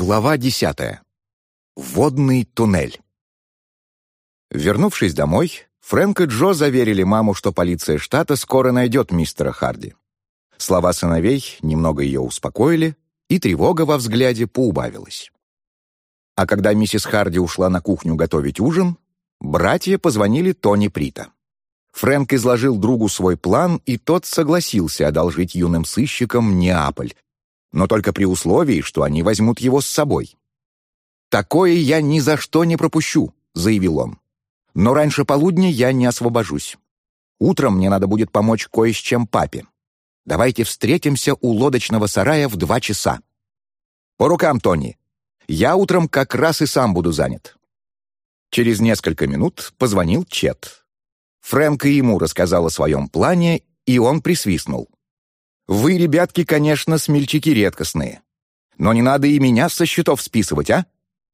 Глава десятая. Водный туннель. Вернувшись домой, Фрэнк и Джо заверили маму, что полиция штата скоро найдет мистера Харди. Слова сыновей немного ее успокоили, и тревога во взгляде поубавилась. А когда миссис Харди ушла на кухню готовить ужин, братья позвонили Тони Прита. Фрэнк изложил другу свой план, и тот согласился одолжить юным сыщикам Неаполь, но только при условии, что они возьмут его с собой. «Такое я ни за что не пропущу», — заявил он. «Но раньше полудня я не освобожусь. Утром мне надо будет помочь кое с чем папе. Давайте встретимся у лодочного сарая в два часа. По рукам, Тони. Я утром как раз и сам буду занят». Через несколько минут позвонил Чет. Фрэнк и ему рассказал о своем плане, и он присвистнул. Вы, ребятки, конечно, смельчаки редкостные. Но не надо и меня со счетов списывать, а?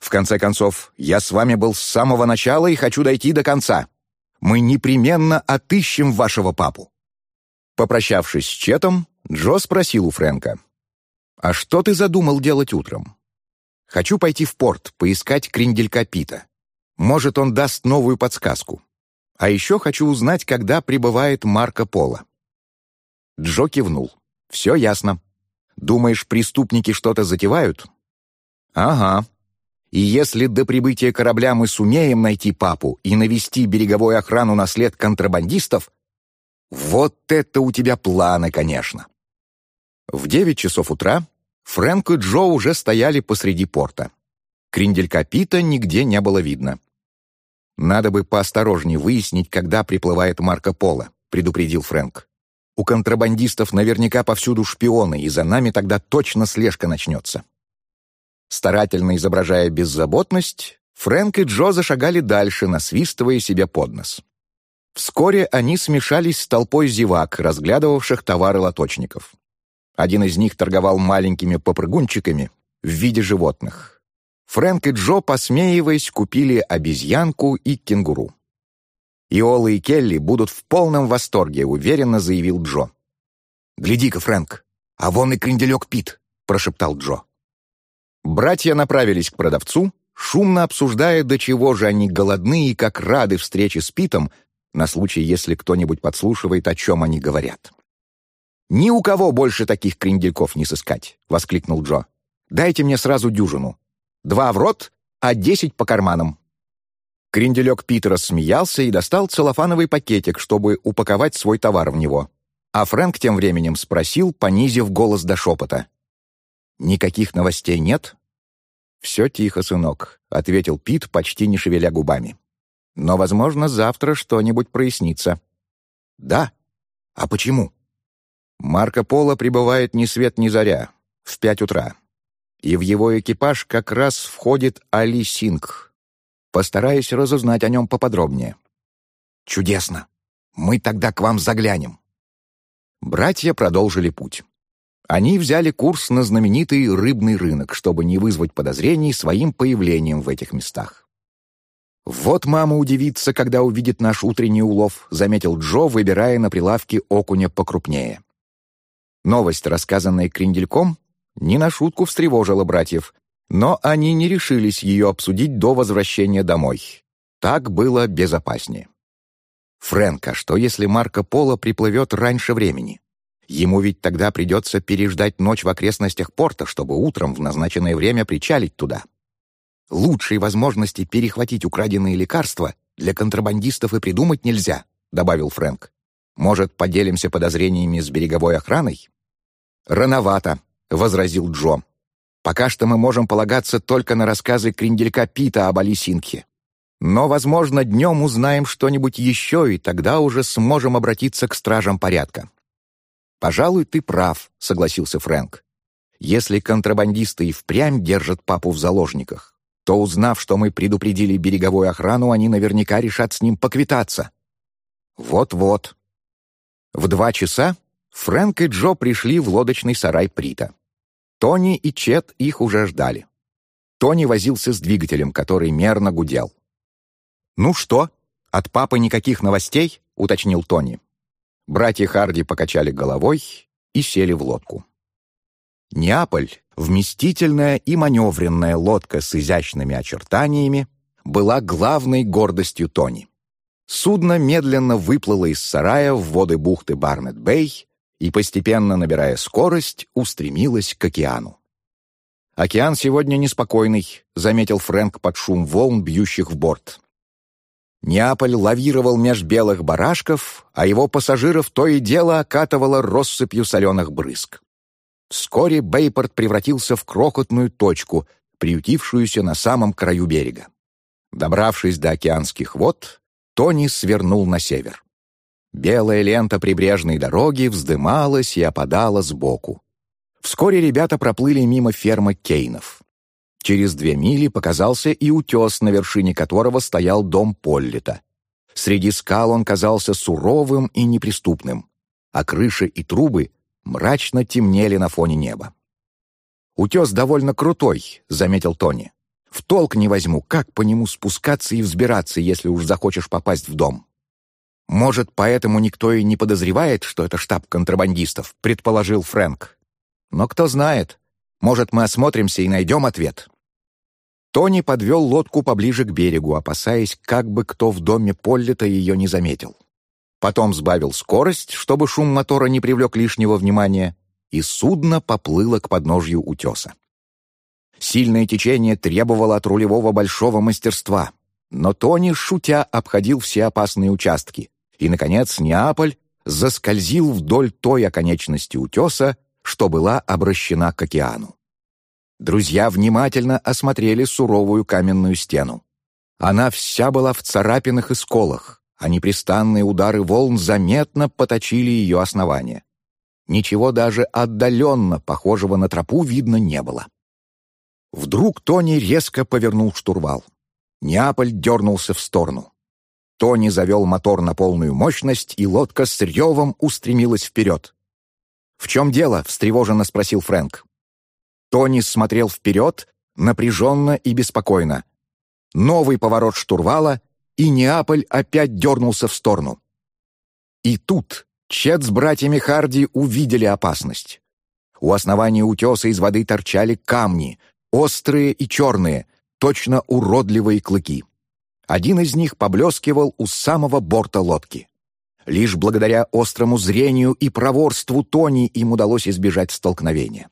В конце концов, я с вами был с самого начала и хочу дойти до конца. Мы непременно отыщем вашего папу». Попрощавшись с Четом, Джо спросил у Фрэнка. «А что ты задумал делать утром?» «Хочу пойти в порт, поискать кренделька Пита. Может, он даст новую подсказку. А еще хочу узнать, когда прибывает Марко Поло». Джо кивнул. «Все ясно. Думаешь, преступники что-то затевают?» «Ага. И если до прибытия корабля мы сумеем найти папу и навести береговую охрану на след контрабандистов, вот это у тебя планы, конечно!» В девять часов утра Фрэнк и Джо уже стояли посреди порта. Кринделька Пита нигде не было видно. «Надо бы поосторожнее выяснить, когда приплывает Марко Поло», — предупредил Фрэнк. У контрабандистов наверняка повсюду шпионы, и за нами тогда точно слежка начнется. Старательно изображая беззаботность, Фрэнк и Джо зашагали дальше, насвистывая себе под нос. Вскоре они смешались с толпой зевак, разглядывавших товары лоточников. Один из них торговал маленькими попрыгунчиками в виде животных. Фрэнк и Джо, посмеиваясь, купили обезьянку и кенгуру. Иола и Келли будут в полном восторге», — уверенно заявил Джо. «Гляди-ка, Фрэнк, а вон и кренделек Пит», — прошептал Джо. Братья направились к продавцу, шумно обсуждая, до чего же они голодны и как рады встрече с Питом, на случай, если кто-нибудь подслушивает, о чем они говорят. «Ни у кого больше таких крендельков не сыскать!» — воскликнул Джо. «Дайте мне сразу дюжину. Два в рот, а десять по карманам». Кренделек Питера смеялся и достал целлофановый пакетик, чтобы упаковать свой товар в него. А Фрэнк тем временем спросил, понизив голос до шепота. «Никаких новостей нет?» «Все тихо, сынок», — ответил Пит, почти не шевеля губами. «Но, возможно, завтра что-нибудь прояснится». «Да? А почему?» Марко Поло прибывает ни свет ни заря, в пять утра. И в его экипаж как раз входит Али Синг, Постараюсь разузнать о нем поподробнее». «Чудесно! Мы тогда к вам заглянем». Братья продолжили путь. Они взяли курс на знаменитый рыбный рынок, чтобы не вызвать подозрений своим появлением в этих местах. «Вот мама удивится, когда увидит наш утренний улов», заметил Джо, выбирая на прилавке окуня покрупнее. Новость, рассказанная крендельком, не на шутку встревожила братьев, но они не решились ее обсудить до возвращения домой. Так было безопаснее. «Фрэнк, а что, если Марко Поло приплывет раньше времени? Ему ведь тогда придется переждать ночь в окрестностях порта, чтобы утром в назначенное время причалить туда. Лучшей возможности перехватить украденные лекарства для контрабандистов и придумать нельзя», — добавил Фрэнк. «Может, поделимся подозрениями с береговой охраной?» «Рановато», — возразил Джо. Пока что мы можем полагаться только на рассказы Кринделька Пита об Алисинке. Но, возможно, днем узнаем что-нибудь еще, и тогда уже сможем обратиться к стражам порядка». «Пожалуй, ты прав», — согласился Фрэнк. «Если контрабандисты и впрямь держат папу в заложниках, то, узнав, что мы предупредили береговую охрану, они наверняка решат с ним поквитаться». «Вот-вот». В два часа Фрэнк и Джо пришли в лодочный сарай Прита. Тони и Чет их уже ждали. Тони возился с двигателем, который мерно гудел. «Ну что, от папы никаких новостей?» — уточнил Тони. Братья Харди покачали головой и сели в лодку. Неаполь Вместительная и маневренная лодка с изящными очертаниями была главной гордостью Тони. Судно медленно выплыло из сарая в воды бухты Барнет-Бэй и, постепенно набирая скорость, устремилось к океану. «Океан сегодня неспокойный», — заметил Фрэнк под шум волн, бьющих в борт. Неаполь лавировал меж белых барашков, а его пассажиров то и дело окатывало россыпью соленых брызг. Вскоре Бейпорт превратился в крохотную точку, приютившуюся на самом краю берега. Добравшись до океанских вод, Тони свернул на север. Белая лента прибрежной дороги вздымалась и опадала сбоку. Вскоре ребята проплыли мимо фермы Кейнов. Через две мили показался и утес, на вершине которого стоял дом Поллита. Среди скал он казался суровым и неприступным, а крыши и трубы мрачно темнели на фоне неба. «Утес довольно крутой», — заметил Тони. «В толк не возьму, как по нему спускаться и взбираться, если уж захочешь попасть в дом». «Может, поэтому никто и не подозревает, что это штаб контрабандистов», — предположил Фрэнк. «Но кто знает, может, мы осмотримся и найдем ответ». Тони подвел лодку поближе к берегу, опасаясь, как бы кто в доме Поллита ее не заметил. Потом сбавил скорость, чтобы шум мотора не привлек лишнего внимания, и судно поплыло к подножью утеса. Сильное течение требовало от рулевого большого мастерства, но Тони, шутя, обходил все опасные участки, и, наконец, Неаполь заскользил вдоль той оконечности утеса, что была обращена к океану. Друзья внимательно осмотрели суровую каменную стену. Она вся была в царапинах и сколах, а непрестанные удары волн заметно поточили ее основание. Ничего даже отдаленно похожего на тропу видно не было. Вдруг Тони резко повернул штурвал. Неаполь дернулся в сторону. Тони завел мотор на полную мощность, и лодка с ревом устремилась вперед. «В чем дело?» — встревоженно спросил Фрэнк. Тони смотрел вперед, напряженно и беспокойно. Новый поворот штурвала, и Неаполь опять дернулся в сторону. И тут Чет с братьями Харди увидели опасность. У основания утеса из воды торчали камни, острые и черные, точно уродливые клыки. Один из них поблескивал у самого борта лодки. Лишь благодаря острому зрению и проворству Тони им удалось избежать столкновения.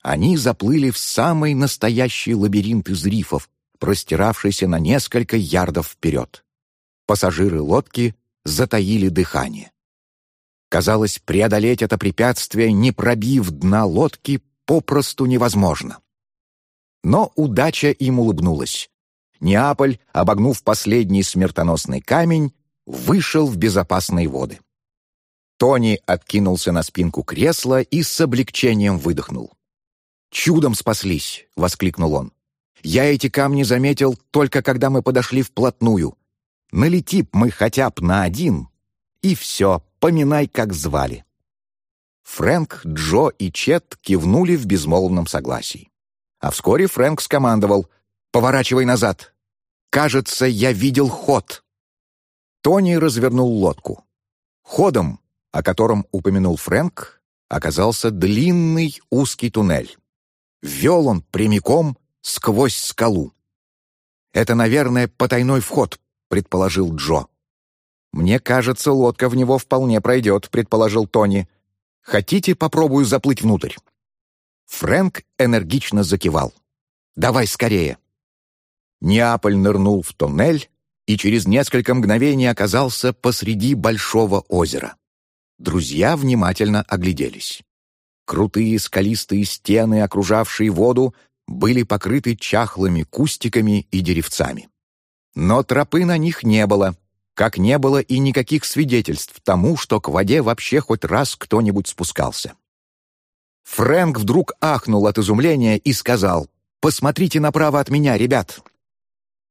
Они заплыли в самый настоящий лабиринт из рифов, простиравшийся на несколько ярдов вперед. Пассажиры лодки затаили дыхание. Казалось, преодолеть это препятствие, не пробив дна лодки, попросту невозможно. Но удача им улыбнулась. Неаполь, обогнув последний смертоносный камень, вышел в безопасные воды. Тони откинулся на спинку кресла и с облегчением выдохнул. «Чудом спаслись!» — воскликнул он. «Я эти камни заметил только когда мы подошли вплотную. Налети мы хотя бы на один, и все, поминай, как звали». Фрэнк, Джо и Чет кивнули в безмолвном согласии. А вскоре Фрэнк скомандовал «Поворачивай назад! Кажется, я видел ход!» Тони развернул лодку. Ходом, о котором упомянул Фрэнк, оказался длинный узкий туннель. Вел он прямиком сквозь скалу. «Это, наверное, потайной вход», — предположил Джо. «Мне кажется, лодка в него вполне пройдет», — предположил Тони. «Хотите, попробую заплыть внутрь?» Фрэнк энергично закивал. «Давай скорее!» Неаполь нырнул в туннель, и через несколько мгновений оказался посреди большого озера. Друзья внимательно огляделись. Крутые скалистые стены, окружавшие воду, были покрыты чахлыми кустиками и деревцами. Но тропы на них не было, как не было и никаких свидетельств тому, что к воде вообще хоть раз кто-нибудь спускался. Фрэнк вдруг ахнул от изумления и сказал, «Посмотрите направо от меня, ребят!»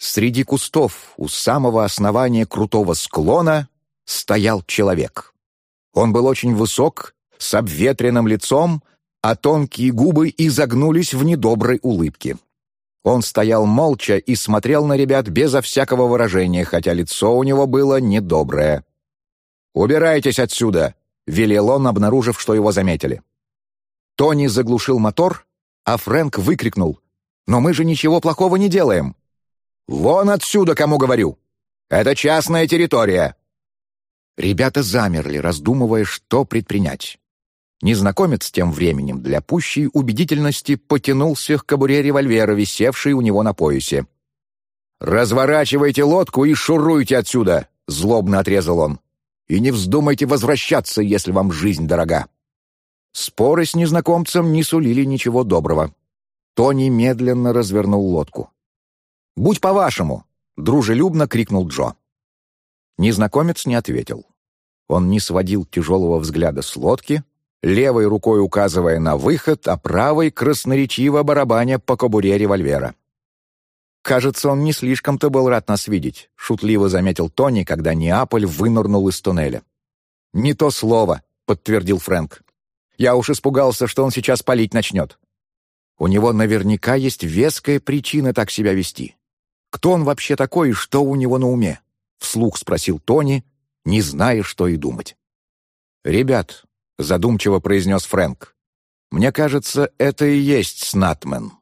Среди кустов у самого основания крутого склона стоял человек. Он был очень высок, с обветренным лицом, а тонкие губы изогнулись в недоброй улыбке. Он стоял молча и смотрел на ребят безо всякого выражения, хотя лицо у него было недоброе. «Убирайтесь отсюда!» — велел он, обнаружив, что его заметили. Тони заглушил мотор а Фрэнк выкрикнул. «Но мы же ничего плохого не делаем!» «Вон отсюда, кому говорю! Это частная территория!» Ребята замерли, раздумывая, что предпринять. Незнакомец тем временем для пущей убедительности потянулся к кобуре револьвера, висевшей у него на поясе. «Разворачивайте лодку и шуруйте отсюда!» — злобно отрезал он. «И не вздумайте возвращаться, если вам жизнь дорога!» Споры с незнакомцем не сулили ничего доброго. Тони медленно развернул лодку. «Будь по-вашему!» — дружелюбно крикнул Джо. Незнакомец не ответил. Он не сводил тяжелого взгляда с лодки, левой рукой указывая на выход, а правой красноречиво барабаня по кобуре револьвера. «Кажется, он не слишком-то был рад нас видеть», — шутливо заметил Тони, когда Неаполь вынырнул из туннеля. «Не то слово», — подтвердил Фрэнк. «Я уж испугался, что он сейчас палить начнет. У него наверняка есть веская причина так себя вести. Кто он вообще такой и что у него на уме?» — вслух спросил Тони, не зная, что и думать. «Ребят», — задумчиво произнес Фрэнк, — «мне кажется, это и есть Снатмен».